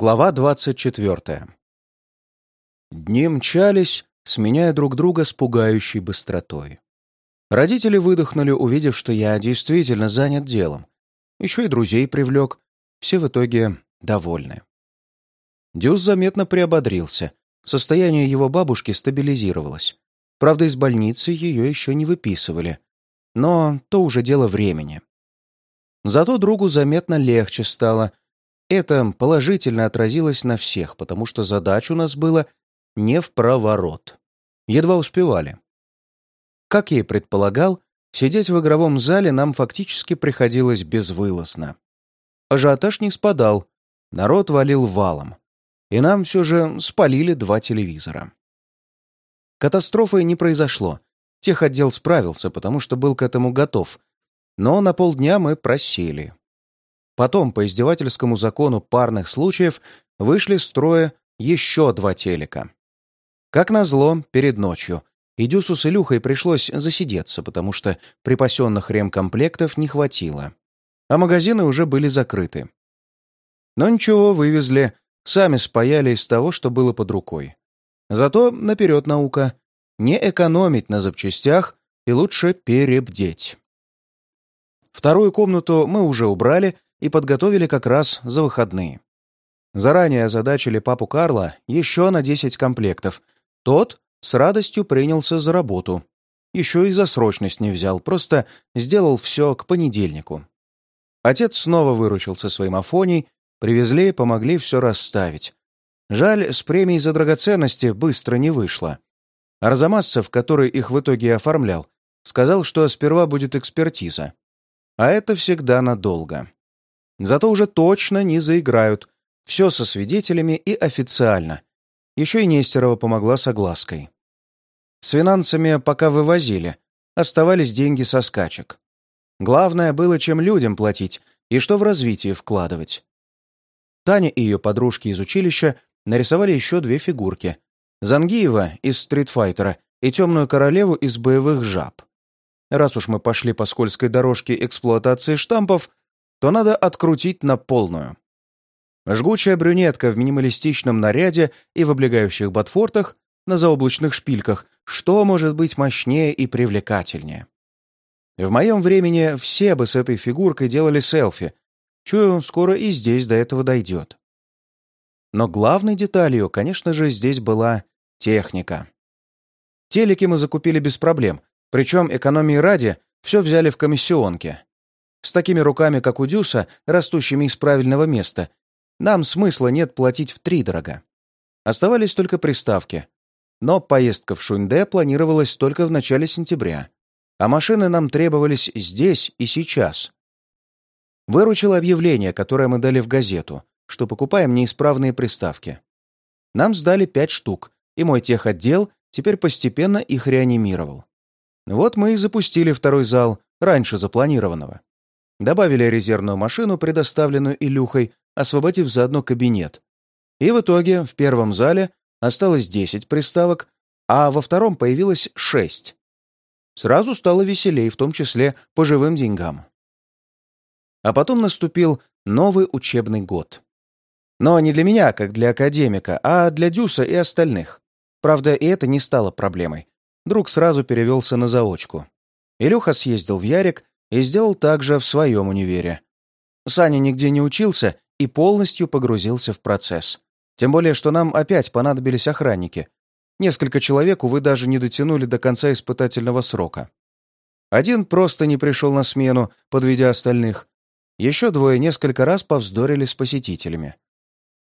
Глава 24. Дни мчались, сменяя друг друга с пугающей быстротой. Родители выдохнули, увидев, что я действительно занят делом. Еще и друзей привлек. Все в итоге довольны. Дюс заметно приободрился. Состояние его бабушки стабилизировалось. Правда, из больницы ее еще не выписывали. Но то уже дело времени. Зато другу заметно легче стало — это положительно отразилось на всех, потому что задач у нас было не в проворот. Едва успевали. Как я и предполагал, сидеть в игровом зале нам фактически приходилось безвылазно. Ажиотаж не спадал, народ валил валом, и нам все же спалили два телевизора. Катастрофы не произошло. Техотдел справился, потому что был к этому готов. Но на полдня мы просели. Потом, по издевательскому закону парных случаев, вышли из строя еще два телека. Как назло, перед ночью Идюсу с Илюхой пришлось засидеться, потому что припасенных ремкомплектов не хватило. А магазины уже были закрыты. Но ничего, вывезли, сами спаяли из того, что было под рукой. Зато наперед наука. Не экономить на запчастях и лучше перебдеть. Вторую комнату мы уже убрали и подготовили как раз за выходные. Заранее озадачили папу Карла еще на 10 комплектов. Тот с радостью принялся за работу. Еще и за срочность не взял, просто сделал все к понедельнику. Отец снова выручился своим афоней, привезли, помогли все расставить. Жаль, с премией за драгоценности быстро не вышло. Арзамасцев, который их в итоге оформлял, сказал, что сперва будет экспертиза. А это всегда надолго. Зато уже точно не заиграют. Все со свидетелями и официально. Еще и Нестерова помогла с оглаской. С финансами пока вывозили. Оставались деньги со скачек. Главное было, чем людям платить и что в развитие вкладывать. Таня и ее подружки из училища нарисовали еще две фигурки. Зангиева из «Стритфайтера» и «Темную королеву» из «Боевых жаб». Раз уж мы пошли по скользкой дорожке эксплуатации штампов, то надо открутить на полную. Жгучая брюнетка в минималистичном наряде и в облегающих ботфортах на заоблачных шпильках, что может быть мощнее и привлекательнее? В моем времени все бы с этой фигуркой делали селфи. Чую, скоро и здесь до этого дойдет. Но главной деталью, конечно же, здесь была техника. Телеки мы закупили без проблем, причем экономии ради все взяли в комиссионке. С такими руками, как у Дюса, растущими из правильного места, нам смысла нет платить втридорога. Оставались только приставки. Но поездка в Шуньде планировалась только в начале сентября, а машины нам требовались здесь и сейчас. Выручило объявление, которое мы дали в газету, что покупаем неисправные приставки. Нам сдали пять штук, и мой техотдел теперь постепенно их реанимировал. Вот мы и запустили второй зал, раньше запланированного. Добавили резервную машину, предоставленную Илюхой, освободив заодно кабинет. И в итоге в первом зале осталось 10 приставок, а во втором появилось 6. Сразу стало веселей, в том числе по живым деньгам. А потом наступил новый учебный год. Но не для меня, как для академика, а для Дюса и остальных. Правда, и это не стало проблемой. Друг сразу перевелся на заочку. Илюха съездил в Ярик и сделал так же в своем универе. Саня нигде не учился и полностью погрузился в процесс. Тем более, что нам опять понадобились охранники. Несколько человек, увы, даже не дотянули до конца испытательного срока. Один просто не пришел на смену, подведя остальных. Еще двое несколько раз повздорили с посетителями.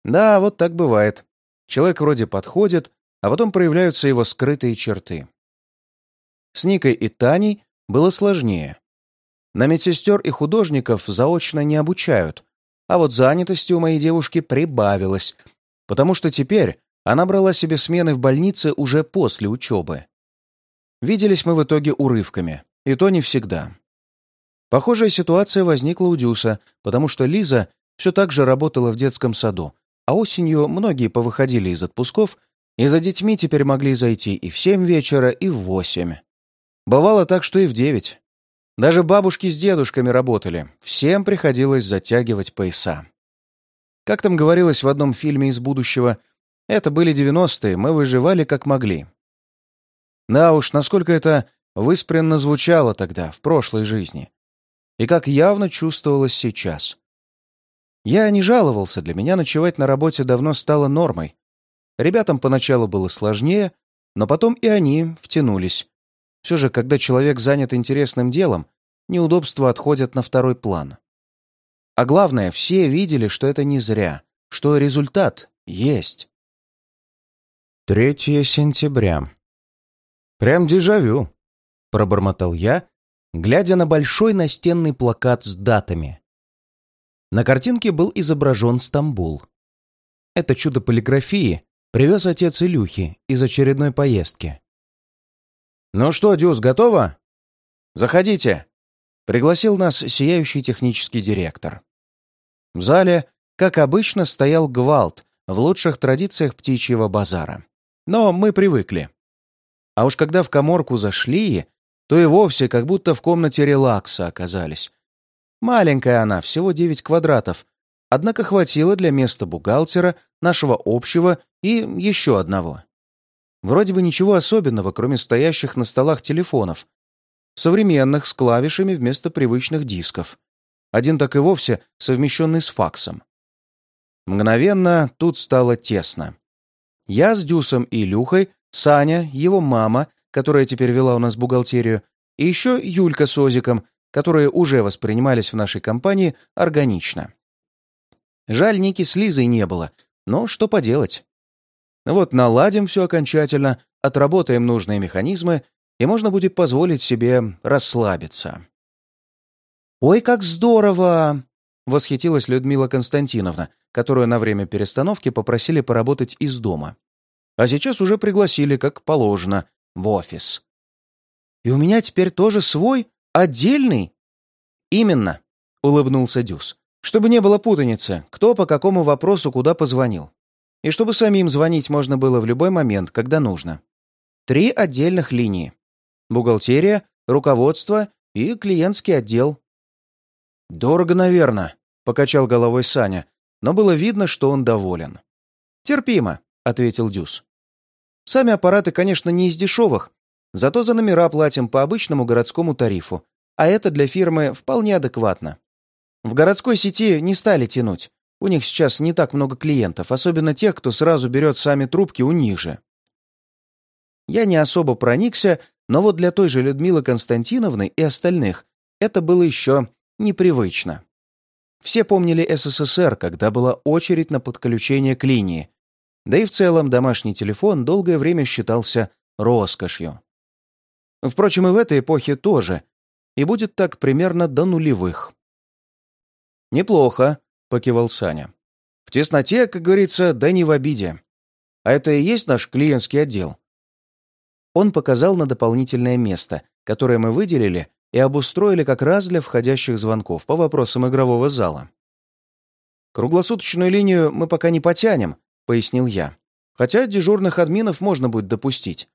Да, вот так бывает. Человек вроде подходит, а потом проявляются его скрытые черты. С Никой и Таней было сложнее. На медсестер и художников заочно не обучают, а вот занятости у моей девушки прибавилось, потому что теперь она брала себе смены в больнице уже после учебы. Виделись мы в итоге урывками, и то не всегда. Похожая ситуация возникла у Дюса, потому что Лиза все так же работала в детском саду, а осенью многие повыходили из отпусков и за детьми теперь могли зайти и в семь вечера, и в восемь. Бывало так, что и в девять. Даже бабушки с дедушками работали, всем приходилось затягивать пояса. Как там говорилось в одном фильме из будущего, это были девяностые, мы выживали как могли. Да уж, насколько это выспренно звучало тогда, в прошлой жизни. И как явно чувствовалось сейчас. Я не жаловался, для меня ночевать на работе давно стало нормой. Ребятам поначалу было сложнее, но потом и они втянулись. Все же, когда человек занят интересным делом, неудобства отходят на второй план. А главное, все видели, что это не зря, что результат есть. 3 сентября. Прям дежавю, пробормотал я, глядя на большой настенный плакат с датами. На картинке был изображен Стамбул. Это чудо полиграфии привез отец Илюхи из очередной поездки. «Ну что, Дюс, готово? Заходите!» Пригласил нас сияющий технический директор. В зале, как обычно, стоял гвалт в лучших традициях птичьего базара. Но мы привыкли. А уж когда в коморку зашли, то и вовсе как будто в комнате релакса оказались. Маленькая она, всего 9 квадратов, однако хватило для места бухгалтера, нашего общего и еще одного. Вроде бы ничего особенного, кроме стоящих на столах телефонов. Современных, с клавишами вместо привычных дисков. Один так и вовсе совмещенный с факсом. Мгновенно тут стало тесно. Я с Дюсом и Илюхой, Саня, его мама, которая теперь вела у нас бухгалтерию, и еще Юлька с Озиком, которые уже воспринимались в нашей компании органично. Жаль, Ники с Лизой не было, но что поделать. Вот наладим все окончательно, отработаем нужные механизмы, и можно будет позволить себе расслабиться. «Ой, как здорово!» — восхитилась Людмила Константиновна, которую на время перестановки попросили поработать из дома. А сейчас уже пригласили, как положено, в офис. «И у меня теперь тоже свой, отдельный?» «Именно», — улыбнулся Дюс, «чтобы не было путаницы, кто по какому вопросу куда позвонил и чтобы самим звонить можно было в любой момент, когда нужно. Три отдельных линии. Бухгалтерия, руководство и клиентский отдел. «Дорого, наверное», — покачал головой Саня, но было видно, что он доволен. «Терпимо», — ответил Дюс. «Сами аппараты, конечно, не из дешевых, зато за номера платим по обычному городскому тарифу, а это для фирмы вполне адекватно. В городской сети не стали тянуть, у них сейчас не так много клиентов, особенно тех, кто сразу берет сами трубки у них же. Я не особо проникся, но вот для той же Людмилы Константиновны и остальных это было еще непривычно. Все помнили СССР, когда была очередь на подключение к линии. Да и в целом домашний телефон долгое время считался роскошью. Впрочем, и в этой эпохе тоже. И будет так примерно до нулевых. «Неплохо», покивал Саня. «В тесноте, как говорится, да не в обиде. А это и есть наш клиентский отдел?» Он показал на дополнительное место, которое мы выделили и обустроили как раз для входящих звонков по вопросам игрового зала. «Круглосуточную линию мы пока не потянем», — пояснил я. «Хотя дежурных админов можно будет допустить.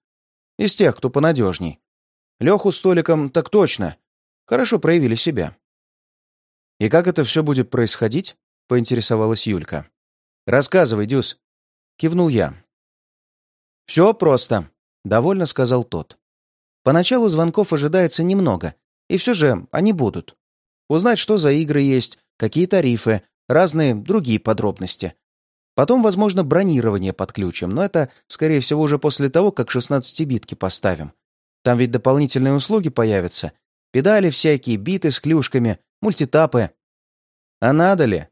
Из тех, кто понадежней. Леху с Толиком так точно. Хорошо проявили себя». «И как это все будет происходить?» — поинтересовалась Юлька. «Рассказывай, Дюс», — кивнул я. «Все просто», — довольно сказал тот. «Поначалу звонков ожидается немного, и все же они будут. Узнать, что за игры есть, какие тарифы, разные другие подробности. Потом, возможно, бронирование подключим, но это, скорее всего, уже после того, как 16-битки поставим. Там ведь дополнительные услуги появятся. Педали всякие, биты с клюшками, мультитапы. А надо ли?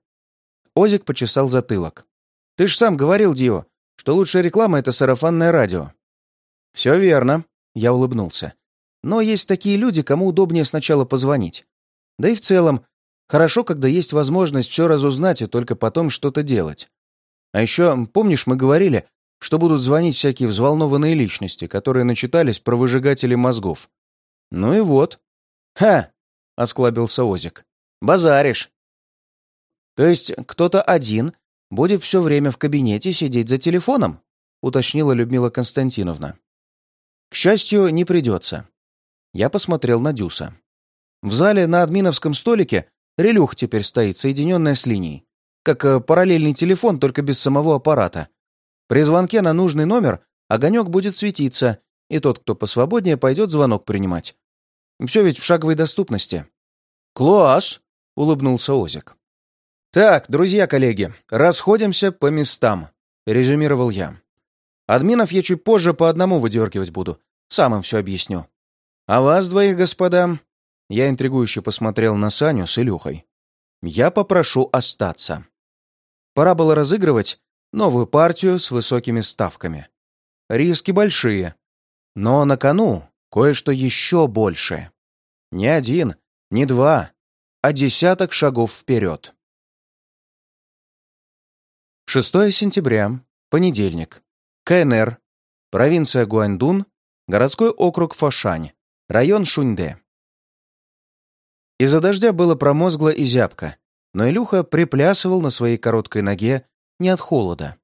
Озик почесал затылок. «Ты ж сам говорил, Дио, что лучшая реклама — это сарафанное радио». «Все верно», — я улыбнулся. «Но есть такие люди, кому удобнее сначала позвонить. Да и в целом, хорошо, когда есть возможность все разузнать и только потом что-то делать. А еще, помнишь, мы говорили, что будут звонить всякие взволнованные личности, которые начитались про выжигатели мозгов. Ну и вот. «Ха!» — осклабился Озик. «Базаришь!» То есть кто-то один будет все время в кабинете сидеть за телефоном? Уточнила Людмила Константиновна. К счастью, не придется. Я посмотрел на Дюса. В зале на админовском столике релюх теперь стоит, соединенная с линией. как э, параллельный телефон, только без самого аппарата. При звонке на нужный номер огонек будет светиться, и тот, кто посвободнее, пойдет звонок принимать. Все ведь в шаговой доступности. «Класс!» — улыбнулся Озик. «Так, друзья-коллеги, расходимся по местам», — резюмировал я. «Админов я чуть позже по одному выдергивать буду. Сам им все объясню. А вас двоих, господа...» Я интригующе посмотрел на Саню с Илюхой. «Я попрошу остаться. Пора было разыгрывать новую партию с высокими ставками. Риски большие, но на кону кое-что еще большее. Не один, не два, а десяток шагов вперед. 6 сентября, понедельник. КНР, провинция Гуандун, городской округ Фошань, район Шуньде. Из-за дождя было промозгло и зябко, но Илюха приплясывал на своей короткой ноге не от холода.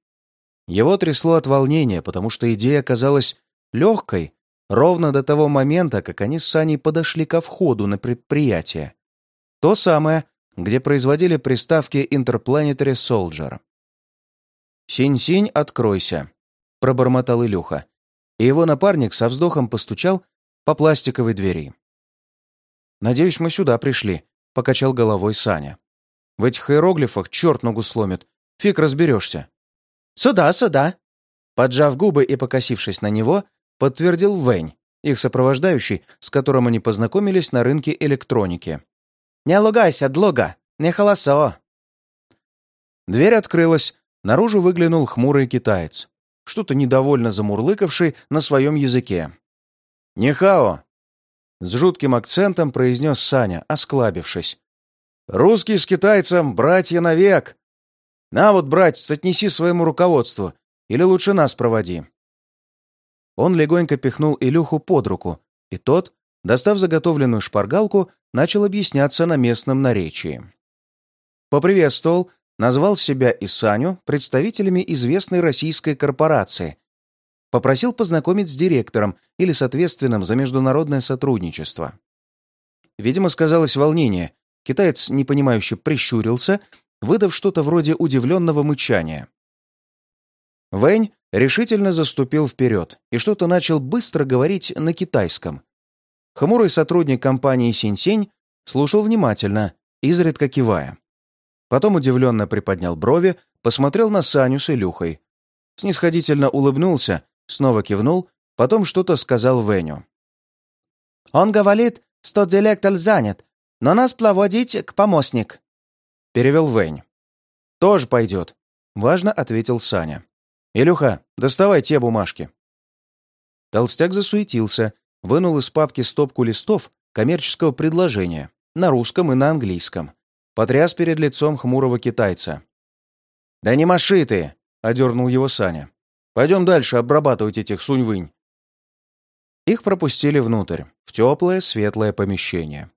Его трясло от волнения, потому что идея казалась легкой ровно до того момента, как они с Саней подошли ко входу на предприятие. То самое, где производили приставки Interplanetary Soldier. «Синь-синь, откройся», — пробормотал Илюха, и его напарник со вздохом постучал по пластиковой двери. «Надеюсь, мы сюда пришли», — покачал головой Саня. «В этих иероглифах черт ногу сломит. Фиг разберешься». «Сюда, сюда!» Поджав губы и покосившись на него, подтвердил Вэнь, их сопровождающий, с которым они познакомились на рынке электроники. «Не лугайся, длога! Не холосо!» Дверь открылась, наружу выглянул хмурый китаец, что-то недовольно замурлыкавший на своем языке. «Нихао!» С жутким акцентом произнес Саня, осклабившись. «Русский с китайцем, братья навек! На вот, братец, отнеси своему руководству, или лучше нас проводи». Он легонько пихнул Илюху под руку, и тот, достав заготовленную шпаргалку, начал объясняться на местном наречии. Поприветствовал, назвал себя и Саню представителями известной российской корпорации, попросил познакомить с директором или с ответственным за международное сотрудничество. Видимо, сказалось волнение. Китаец, непонимающе прищурился, выдав что-то вроде удивленного мычания. Вэнь решительно заступил вперед и что-то начал быстро говорить на китайском. Хмурый сотрудник компании Синь-Сень слушал внимательно, изредка кивая. Потом удивленно приподнял брови, посмотрел на Саню с Илюхой. Снисходительно улыбнулся, снова кивнул, потом что-то сказал Веню. «Он говорит, что директор занят, но нас проводить к помощник», — перевел Вэнь. «Тоже пойдет», — важно ответил Саня. «Илюха, доставай те бумажки». Толстяк засуетился, вынул из папки стопку листов коммерческого предложения на русском и на английском. Потряс перед лицом хмурого китайца. «Да не маши ты!» — одернул его Саня. «Пойдем дальше обрабатывать этих сунь-вынь». Их пропустили внутрь, в теплое, светлое помещение.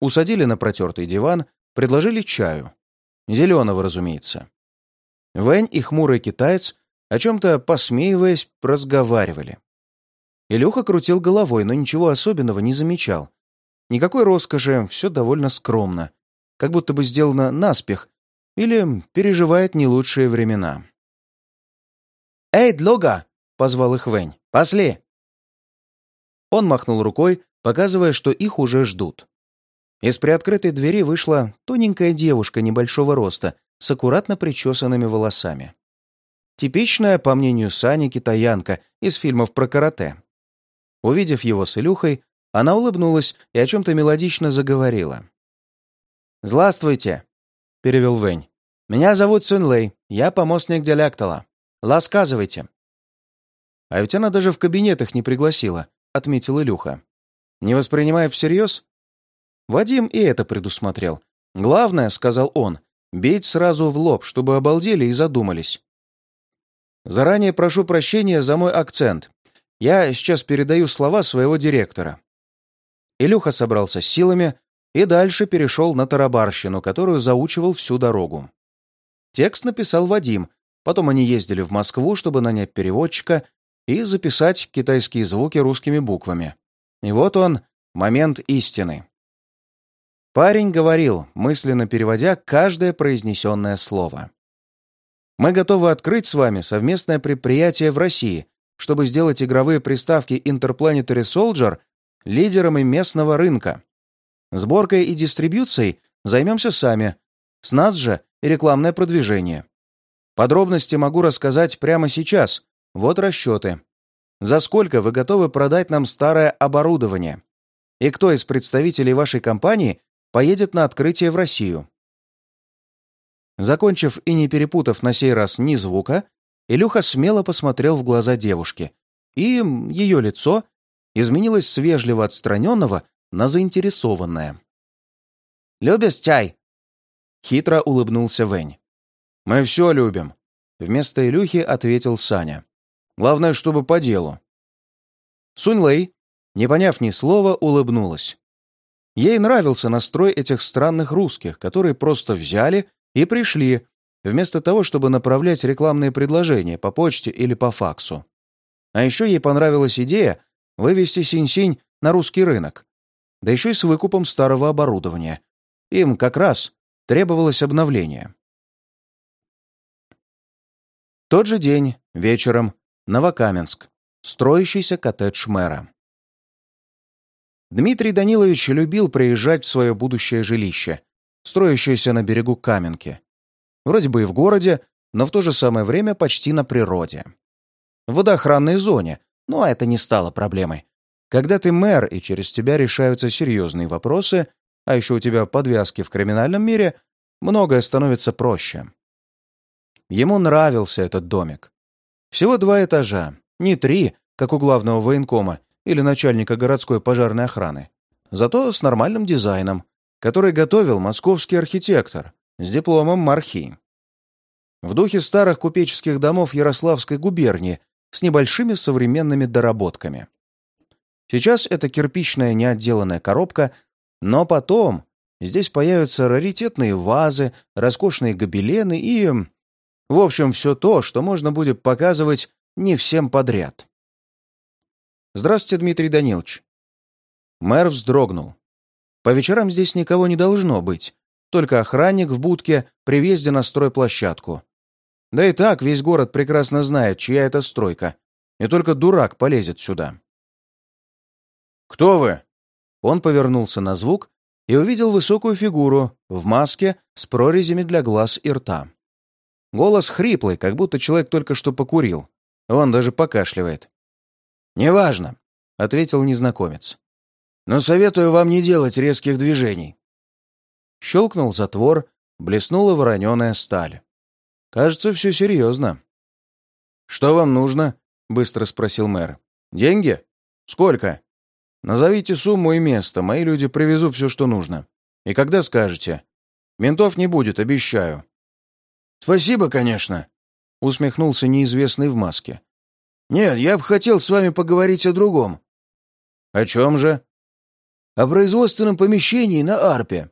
Усадили на протертый диван, предложили чаю. Зеленого, разумеется. Вэнь и хмурый китаец о чем-то, посмеиваясь, разговаривали. Илюха крутил головой, но ничего особенного не замечал. Никакой роскоши, все довольно скромно, как будто бы сделано наспех или переживает не лучшие времена. «Эй, Длога!» — позвал их Вэнь. «Пошли!» Он махнул рукой, показывая, что их уже ждут. Из приоткрытой двери вышла тоненькая девушка небольшого роста с аккуратно причесанными волосами. Типичная, по мнению Сани, китаянка из фильмов про карате. Увидев его с Илюхой, она улыбнулась и о чем-то мелодично заговорила. «Здравствуйте», — перевел Вэнь. «Меня зовут Сун Лэй, я помощник диалектала. Ласказывайте». «А ведь она даже в кабинетах не пригласила», — отметил Илюха. «Не воспринимая всерьез?» Вадим и это предусмотрел. «Главное», — сказал он, — «бить сразу в лоб, чтобы обалдели и задумались. Заранее прошу прощения за мой акцент. Я сейчас передаю слова своего директора». Илюха собрался с силами и дальше перешел на тарабарщину, которую заучивал всю дорогу. Текст написал Вадим, потом они ездили в Москву, чтобы нанять переводчика и записать китайские звуки русскими буквами. И вот он, момент истины. Парень говорил, мысленно переводя каждое произнесенное слово. «Мы готовы открыть с вами совместное предприятие в России, чтобы сделать игровые приставки Interplanetary Soldier лидерами местного рынка. Сборкой и дистрибьюцией займемся сами, с нас же рекламное продвижение. Подробности могу рассказать прямо сейчас. Вот расчеты. За сколько вы готовы продать нам старое оборудование? И кто из представителей вашей компании поедет на открытие в Россию?» Закончив и не перепутав на сей раз ни звука, Илюха смело посмотрел в глаза девушки, и ее лицо изменилось с вежливо отстраненного на заинтересованное. «Любишь чай?» Хитро улыбнулся Вэнь. «Мы все любим», — вместо Илюхи ответил Саня. «Главное, чтобы по делу». Сунь Лэй, не поняв ни слова, улыбнулась. Ей нравился настрой этих странных русских, которые просто взяли и пришли, вместо того, чтобы направлять рекламные предложения по почте или по факсу. А еще ей понравилась идея вывести Синь-Синь на русский рынок, да еще и с выкупом старого оборудования. Им как раз требовалось обновление. Тот же день, вечером, Новокаменск, строящийся коттедж мэра. Дмитрий Данилович любил приезжать в свое будущее жилище, строящееся на берегу Каменки. Вроде бы и в городе, но в то же самое время почти на природе. В водоохранной зоне, но это не стало проблемой. Когда ты мэр, и через тебя решаются серьезные вопросы, а еще у тебя подвязки в криминальном мире, многое становится проще. Ему нравился этот домик. Всего два этажа, не три, как у главного военкома, или начальника городской пожарной охраны. Зато с нормальным дизайном, который готовил московский архитектор с дипломом Мархи. В духе старых купеческих домов Ярославской губернии с небольшими современными доработками. Сейчас это кирпичная неотделанная коробка, но потом здесь появятся раритетные вазы, роскошные гобелены и... В общем, все то, что можно будет показывать не всем подряд. «Здравствуйте, Дмитрий Данилович». Мэр вздрогнул. По вечерам здесь никого не должно быть, только охранник в будке при въезде на стройплощадку. Да и так весь город прекрасно знает, чья это стройка, и только дурак полезет сюда. «Кто вы?» Он повернулся на звук и увидел высокую фигуру в маске с прорезями для глаз и рта. Голос хриплый, как будто человек только что покурил. Он даже покашливает. «Неважно», — ответил незнакомец. «Но советую вам не делать резких движений». Щелкнул затвор, блеснула вороненая сталь. «Кажется, все серьезно». «Что вам нужно?» — быстро спросил мэр. «Деньги? Сколько?» «Назовите сумму и место, мои люди привезут все, что нужно. И когда скажете?» «Ментов не будет, обещаю». «Спасибо, конечно», — усмехнулся неизвестный в маске. «Нет, я бы хотел с вами поговорить о другом». «О чем же?» «О производственном помещении на Арпе.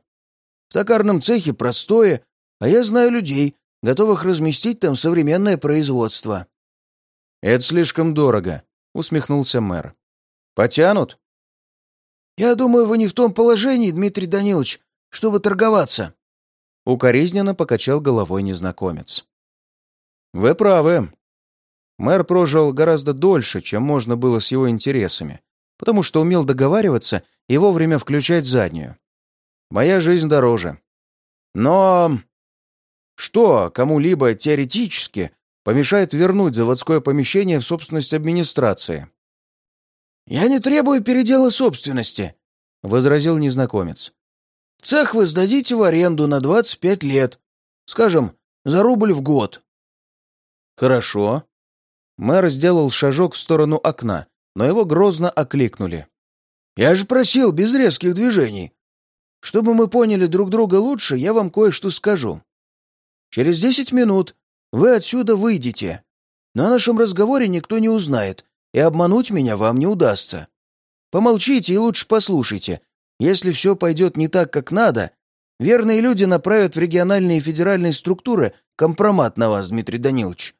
В токарном цехе простое, а я знаю людей, готовых разместить там современное производство». «Это слишком дорого», — усмехнулся мэр. «Потянут?» «Я думаю, вы не в том положении, Дмитрий Данилович, чтобы торговаться». Укоризненно покачал головой незнакомец. «Вы правы. Мэр прожил гораздо дольше, чем можно было с его интересами, потому что умел договариваться и вовремя включать заднюю. Моя жизнь дороже. Но что кому-либо теоретически помешает вернуть заводское помещение в собственность администрации? «Я не требую передела собственности», — возразил незнакомец. «Цех вы сдадите в аренду на 25 лет, скажем, за рубль в год». «Хорошо», Мэр сделал шажок в сторону окна, но его грозно окликнули. «Я же просил без резких движений. Чтобы мы поняли друг друга лучше, я вам кое-что скажу. Через десять минут вы отсюда выйдете. О нашем разговоре никто не узнает, и обмануть меня вам не удастся. Помолчите и лучше послушайте. Если все пойдет не так, как надо, верные люди направят в региональные и федеральные структуры компромат на вас, Дмитрий Данилович.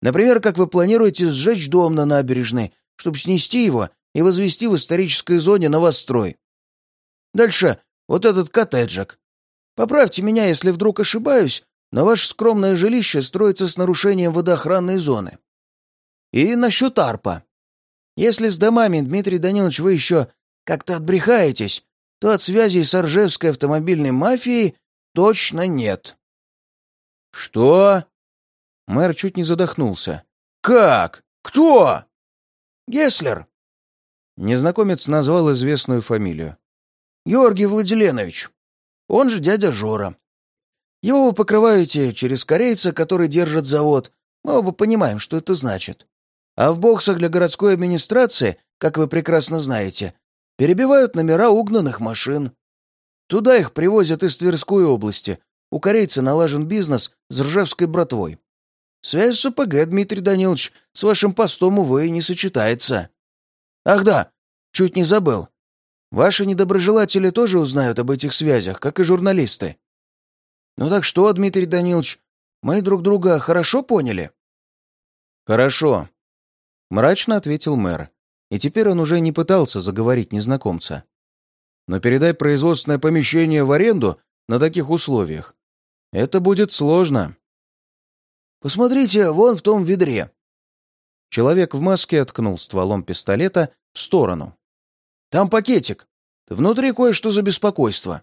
Например, как вы планируете сжечь дом на набережной, чтобы снести его и возвести в исторической зоне новострой. Дальше Вот этот коттеджик. Поправьте меня, если вдруг ошибаюсь, но ваше скромное жилище строится с нарушением водоохранной зоны. И насчет арпа. Если с домами, Дмитрий Данилович, вы еще как-то отбрехаетесь, то от связи с Оржевской автомобильной мафией точно нет. «Что?» Мэр чуть не задохнулся. «Как? Кто?» «Гесслер». Незнакомец назвал известную фамилию. «Георгий Владиленович. Он же дядя Жора. Его вы покрываете через корейца, который держит завод. Мы оба понимаем, что это значит. А в боксах для городской администрации, как вы прекрасно знаете, перебивают номера угнанных машин. Туда их привозят из Тверской области. У корейца налажен бизнес с ржевской братвой. Связь с ОПГ, Дмитрий Данилович, с вашим постом, увы, не сочетается. Ах да, чуть не забыл. Ваши недоброжелатели тоже узнают об этих связях, как и журналисты. Ну так что, Дмитрий Данилович, мы друг друга хорошо поняли? Хорошо, мрачно ответил мэр. И теперь он уже не пытался заговорить незнакомца. Но передай производственное помещение в аренду на таких условиях. Это будет сложно. Посмотрите, вон в том ведре. Человек в маске откнул стволом пистолета в сторону. Там пакетик. Внутри кое-что за беспокойство.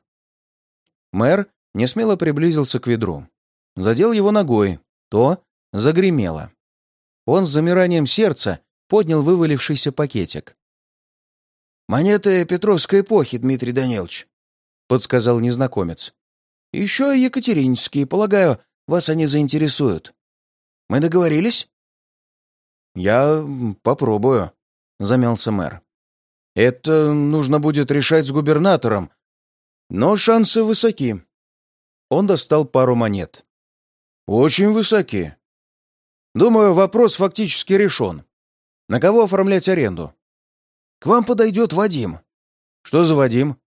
Мэр несмело приблизился к ведру. Задел его ногой. То загремело. Он с замиранием сердца поднял вывалившийся пакетик. «Монеты Петровской эпохи, Дмитрий Данилович», — подсказал незнакомец. «Еще и екатерининские, полагаю, вас они заинтересуют. Мы договорились?» «Я попробую», — замялся мэр. «Это нужно будет решать с губернатором, но шансы высоки». Он достал пару монет. «Очень высоки. Думаю, вопрос фактически решен. На кого оформлять аренду? К вам подойдет Вадим. Что за Вадим?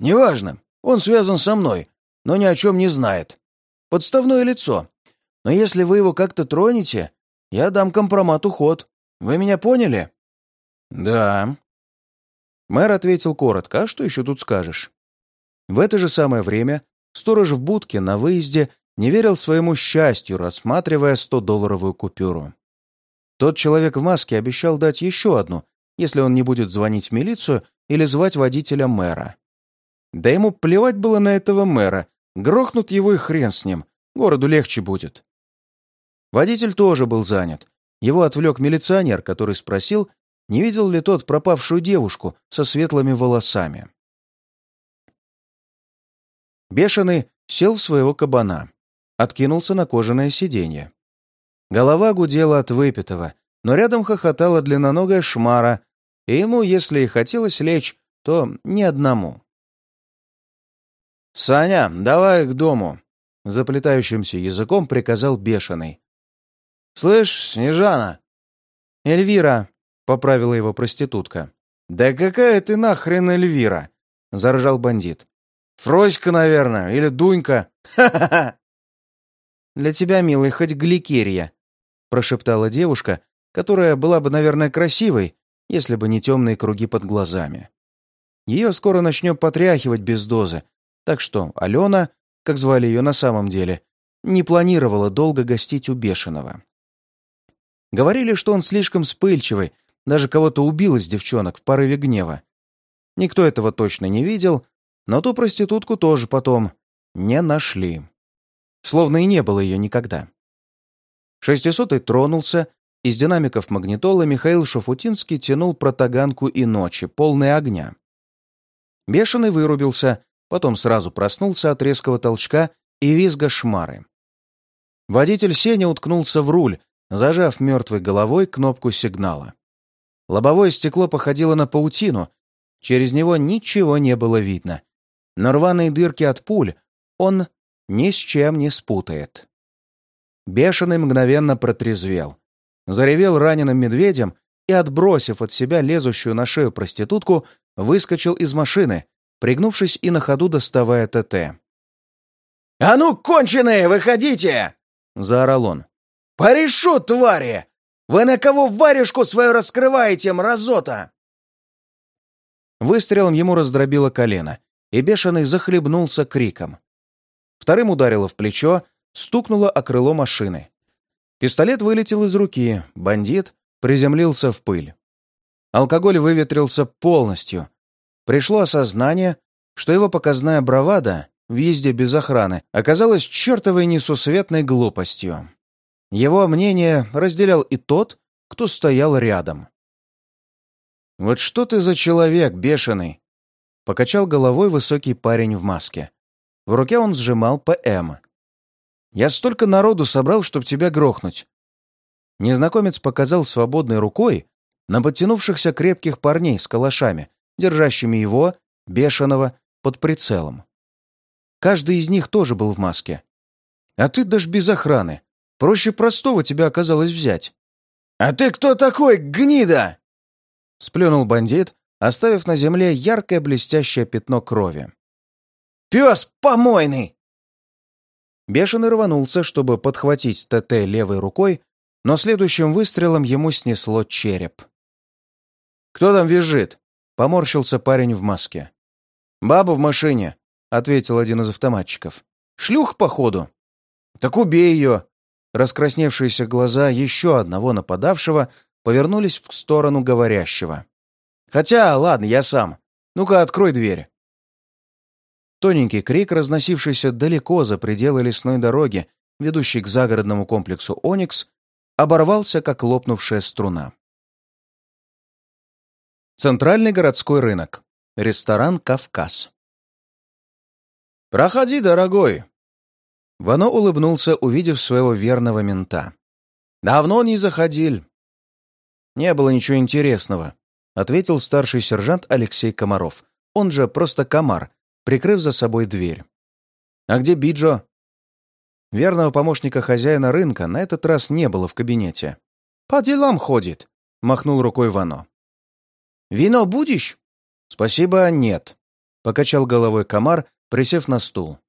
Неважно. Он связан со мной, но ни о чем не знает. Подставное лицо. Но если вы его как-то тронете, я дам компромату ход. Вы меня поняли? Да. Мэр ответил коротко, а что еще тут скажешь? В это же самое время сторож в будке на выезде не верил своему счастью, рассматривая 100-долларовую купюру. Тот человек в маске обещал дать еще одну, если он не будет звонить в милицию или звать водителя мэра. Да ему плевать было на этого мэра, грохнут его и хрен с ним, городу легче будет. Водитель тоже был занят. Его отвлек милиционер, который спросил, не видел ли тот пропавшую девушку со светлыми волосами. Бешеный сел в своего кабана откинулся на кожаное сиденье. Голова гудела от выпитого, но рядом хохотала длинноногая шмара, и ему, если и хотелось лечь, то ни одному. «Саня, давай к дому!» — заплетающимся языком приказал бешеный. «Слышь, Снежана!» «Эльвира!» — поправила его проститутка. «Да какая ты нахрен Эльвира?» — заржал бандит. «Фроська, наверное, или Дунька. Ха-ха-ха!» «Для тебя, милый, хоть гликерия», — прошептала девушка, которая была бы, наверное, красивой, если бы не темные круги под глазами. Ее скоро начнет потряхивать без дозы, так что Алена, как звали ее на самом деле, не планировала долго гостить у Бешеного. Говорили, что он слишком вспыльчивый, даже кого-то убил из девчонок в порыве гнева. Никто этого точно не видел, но ту проститутку тоже потом не нашли словно и не было ее никогда. Шестисотый тронулся, из динамиков магнитола Михаил Шафутинский тянул протаганку и ночи, полные огня. Бешеный вырубился, потом сразу проснулся от резкого толчка и визга шмары. Водитель Сеня уткнулся в руль, зажав мертвой головой кнопку сигнала. Лобовое стекло походило на паутину, через него ничего не было видно. Но рваные дырки от пуль он ни с чем не спутает. Бешеный мгновенно протрезвел, заревел раненым медведем и, отбросив от себя лезущую на шею проститутку, выскочил из машины, пригнувшись и на ходу доставая ТТ. «А ну, конченые, выходите!» — заорал он. «Порешу, твари! Вы на кого варежку свою раскрываете, мразота?» Выстрелом ему раздробило колено, и бешеный захлебнулся криком. Вторым ударило в плечо, стукнуло о крыло машины. Пистолет вылетел из руки, бандит приземлился в пыль. Алкоголь выветрился полностью. Пришло осознание, что его показная бравада в езде без охраны оказалась чертовой несусветной глупостью. Его мнение разделял и тот, кто стоял рядом. «Вот что ты за человек, бешеный?» Покачал головой высокий парень в маске. В руке он сжимал ПМ. «Я столько народу собрал, чтобы тебя грохнуть». Незнакомец показал свободной рукой на подтянувшихся крепких парней с калашами, держащими его, бешеного, под прицелом. Каждый из них тоже был в маске. А ты даже без охраны. Проще простого тебя оказалось взять. «А ты кто такой, гнида?» Сплюнул бандит, оставив на земле яркое блестящее пятно крови. «Пес помойный!» Бешеный рванулся, чтобы подхватить ТТ левой рукой, но следующим выстрелом ему снесло череп. «Кто там визжит?» — поморщился парень в маске. «Баба в машине», — ответил один из автоматчиков. «Шлюх, походу». «Так убей ее!» Раскрасневшиеся глаза еще одного нападавшего повернулись в сторону говорящего. «Хотя, ладно, я сам. Ну-ка, открой дверь». Тоненький крик, разносившийся далеко за пределы лесной дороги, ведущей к загородному комплексу «Оникс», оборвался, как лопнувшая струна. Центральный городской рынок. Ресторан «Кавказ». «Проходи, дорогой!» Вано улыбнулся, увидев своего верного мента. «Давно не заходил». «Не было ничего интересного», — ответил старший сержант Алексей Комаров. Он же просто Комар, прикрыв за собой дверь. «А где Биджо?» Верного помощника хозяина рынка на этот раз не было в кабинете. «По делам ходит», — махнул рукой Вано. «Вино будешь?» «Спасибо, нет», — покачал головой комар, присев на стул.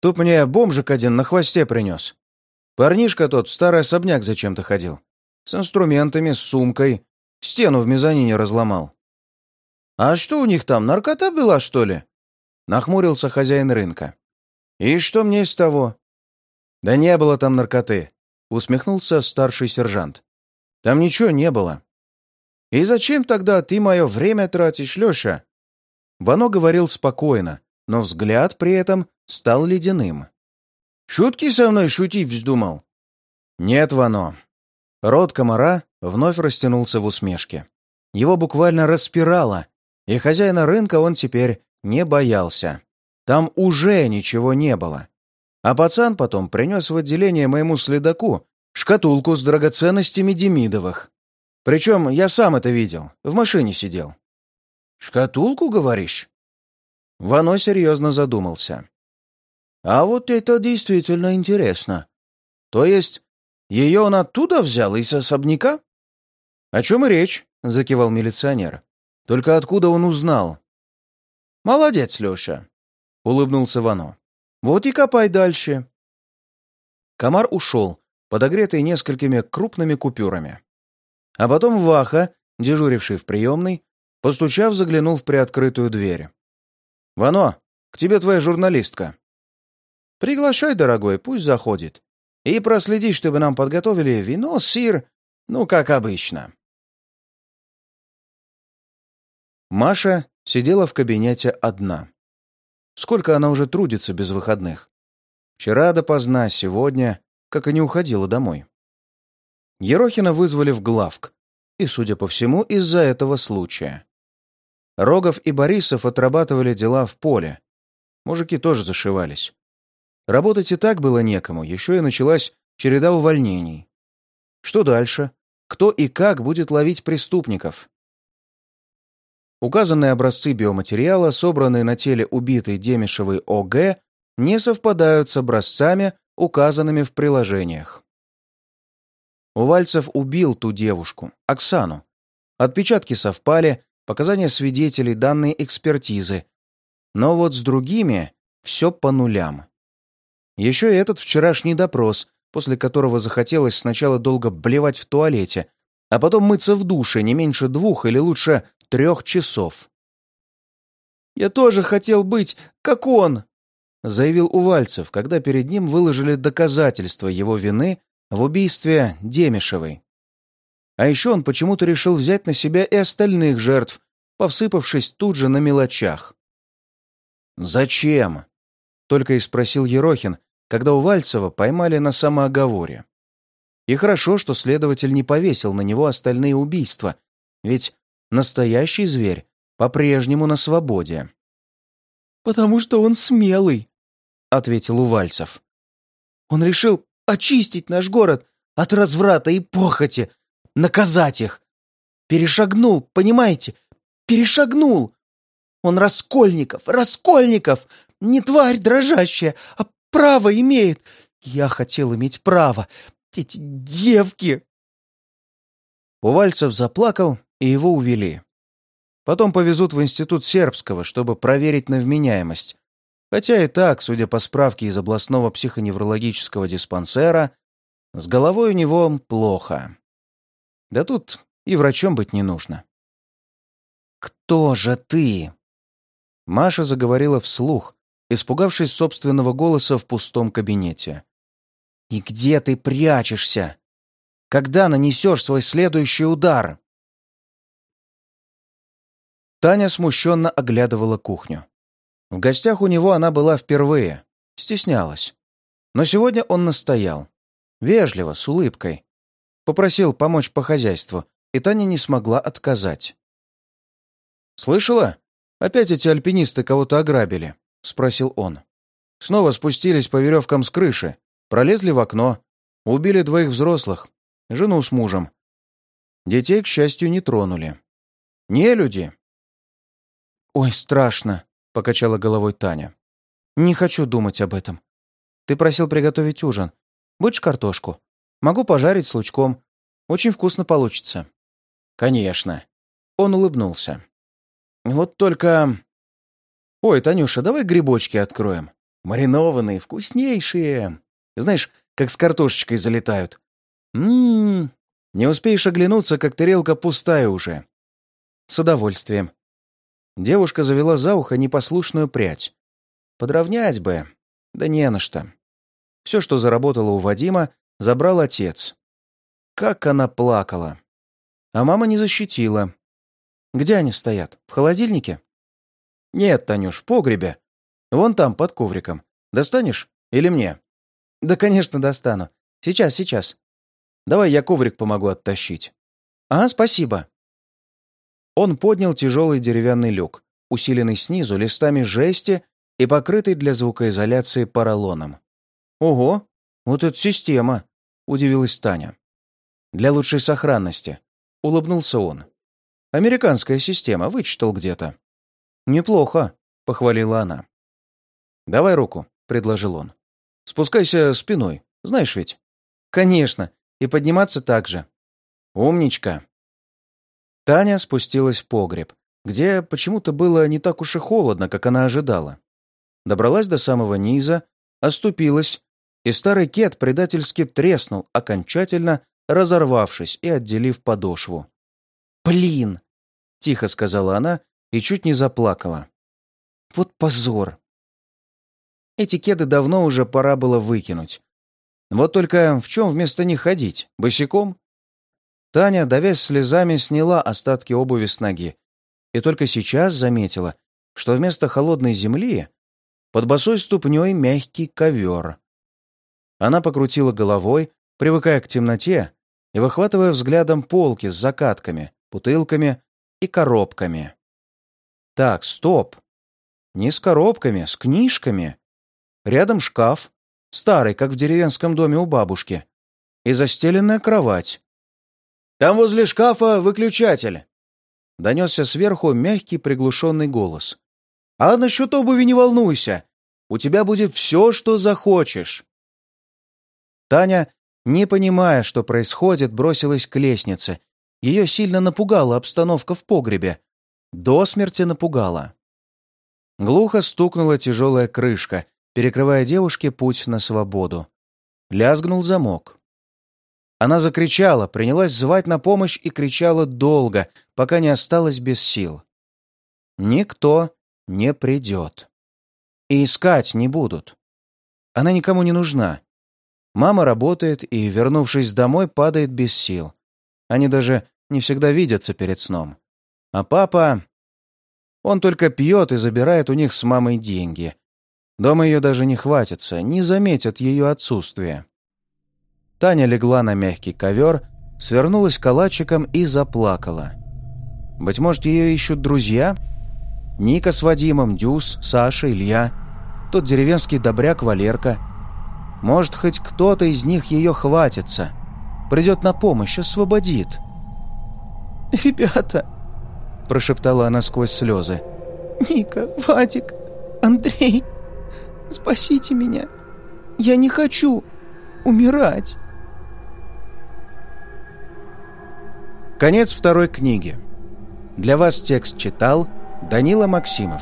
«Тут мне бомжик один на хвосте принес. Парнишка тот в старый особняк зачем-то ходил. С инструментами, с сумкой. Стену в мезонине разломал». «А что у них там, наркота была, что ли?» Нахмурился хозяин рынка. «И что мне из того?» «Да не было там наркоты», — усмехнулся старший сержант. «Там ничего не было. «И зачем тогда ты мое время тратишь, Леша?» Вано говорил спокойно, но взгляд при этом стал ледяным. «Шутки со мной шутить вздумал?» «Нет, Вано». Рот комара вновь растянулся в усмешке. Его буквально распирало, и хозяина рынка он теперь не боялся. Там уже ничего не было. А пацан потом принес в отделение моему следаку шкатулку с драгоценностями Демидовых. Причем я сам это видел, в машине сидел. «Шкатулку, говоришь?» Вано серьезно задумался. «А вот это действительно интересно. То есть, ее он оттуда взял, из особняка?» «О чем и речь?» — закивал милиционер. «Только откуда он узнал?» «Молодец, Леша», — улыбнулся Вано. «Вот и копай дальше». Комар ушел, подогретый несколькими крупными купюрами. А потом Ваха, дежуривший в приемной, постучав, заглянул в приоткрытую дверь. «Вано, к тебе твоя журналистка». «Приглашай, дорогой, пусть заходит. И проследи, чтобы нам подготовили вино, сыр, ну, как обычно». Маша сидела в кабинете одна. Сколько она уже трудится без выходных? Вчера допоздна, сегодня, как и не уходила домой. Ерохина вызвали в главк, и, судя по всему, из-за этого случая. Рогов и Борисов отрабатывали дела в поле. Мужики тоже зашивались. Работать и так было некому, еще и началась череда увольнений. Что дальше? Кто и как будет ловить преступников? Указанные образцы биоматериала, собранные на теле убитой Демишевой ОГ, не совпадают с образцами, указанными в приложениях. Увальцев убил ту девушку, Оксану. Отпечатки совпали, показания свидетелей, данные экспертизы. Но вот с другими все по нулям. Еще и этот вчерашний допрос, после которого захотелось сначала долго блевать в туалете, а потом мыться в душе не меньше двух или лучше трех часов. Я тоже хотел быть, как он!» заявил Увальцев, когда перед ним выложили доказательства его вины в убийстве Демишевой. А еще он почему-то решил взять на себя и остальных жертв, повсыпавшись тут же на мелочах. «Зачем?» — только и спросил Ерохин, когда Увальцева поймали на самооговоре. И хорошо, что следователь не повесил на него остальные убийства, ведь настоящий зверь по-прежнему на свободе. «Потому что он смелый», — ответил Увальцев. «Он решил очистить наш город от разврата и похоти, наказать их. Перешагнул, понимаете? Перешагнул. Он Раскольников, Раскольников, не тварь дрожащая, а право имеет. Я хотел иметь право. Эти девки!» Увальцев заплакал, и его увели. Потом повезут в институт сербского, чтобы проверить на вменяемость. Хотя и так, судя по справке из областного психоневрологического диспансера, с головой у него плохо. Да тут и врачом быть не нужно. «Кто же ты?» Маша заговорила вслух, испугавшись собственного голоса в пустом кабинете. «И где ты прячешься? Когда нанесешь свой следующий удар?» Таня смущенно оглядывала кухню. В гостях у него она была впервые, стеснялась. Но сегодня он настоял. Вежливо, с улыбкой. Попросил помочь по хозяйству, и Таня не смогла отказать. «Слышала? Опять эти альпинисты кого-то ограбили?» — спросил он. «Снова спустились по веревкам с крыши, пролезли в окно, убили двоих взрослых, жену с мужем. Детей, к счастью, не тронули. Не люди. «Ой, страшно», — покачала головой Таня. «Не хочу думать об этом. Ты просил приготовить ужин. Будешь картошку? Могу пожарить с лучком. Очень вкусно получится». «Конечно». Он улыбнулся. «Вот только...» «Ой, Танюша, давай грибочки откроем. Маринованные, вкуснейшие. Знаешь, как с картошечкой залетают. Ммм, не успеешь оглянуться, как тарелка пустая уже. С удовольствием. Девушка завела за ухо непослушную прядь. Подровнять бы. Да не на что. Все, что заработала у Вадима, забрал отец. Как она плакала. А мама не защитила. Где они стоят? В холодильнике? Нет, Танюш, в погребе. Вон там, под ковриком. Достанешь? Или мне? Да, конечно, достану. Сейчас, сейчас. Давай я коврик помогу оттащить. А, спасибо. Он поднял тяжелый деревянный люк, усиленный снизу листами жести и покрытый для звукоизоляции поролоном. «Ого, вот это система!» — удивилась Таня. «Для лучшей сохранности», — улыбнулся он. «Американская система, вычитал где-то». «Неплохо», — похвалила она. «Давай руку», — предложил он. «Спускайся спиной, знаешь ведь?» «Конечно, и подниматься так же». «Умничка». Таня спустилась в погреб, где почему-то было не так уж и холодно, как она ожидала. Добралась до самого низа, оступилась, и старый кет предательски треснул, окончательно разорвавшись и отделив подошву. «Блин!» — тихо сказала она и чуть не заплакала. «Вот позор!» Эти кеды давно уже пора было выкинуть. Вот только в чем вместо них ходить? Босиком? Таня, давясь слезами, сняла остатки обуви с ноги и только сейчас заметила, что вместо холодной земли под босой ступней мягкий ковер. Она покрутила головой, привыкая к темноте и выхватывая взглядом полки с закатками, бутылками и коробками. Так, стоп. Не с коробками, с книжками. Рядом шкаф, старый, как в деревенском доме у бабушки, и застеленная кровать. «Там возле шкафа выключатель!» Донесся сверху мягкий приглушенный голос. «А насчет обуви не волнуйся. У тебя будет все, что захочешь». Таня, не понимая, что происходит, бросилась к лестнице. Ее сильно напугала обстановка в погребе. До смерти напугала. Глухо стукнула тяжелая крышка, перекрывая девушке путь на свободу. Лязгнул замок. Она закричала, принялась звать на помощь и кричала долго, пока не осталась без сил. Никто не придет. И искать не будут. Она никому не нужна. Мама работает и, вернувшись домой, падает без сил. Они даже не всегда видятся перед сном. А папа... Он только пьет и забирает у них с мамой деньги. Дома ее даже не хватится, не заметят ее отсутствие. Таня легла на мягкий ковер, свернулась калачиком и заплакала. Быть может, ее ищут друзья? Ника с Вадимом, Дюс, Саша, Илья, тот деревенский добряк Валерка. Может, хоть кто-то из них ее хватится, придет на помощь, освободит. «Ребята!» – прошептала она сквозь слезы. «Ника, Вадик, Андрей, спасите меня! Я не хочу умирать!» Конец второй книги. Для вас текст читал Данила Максимов.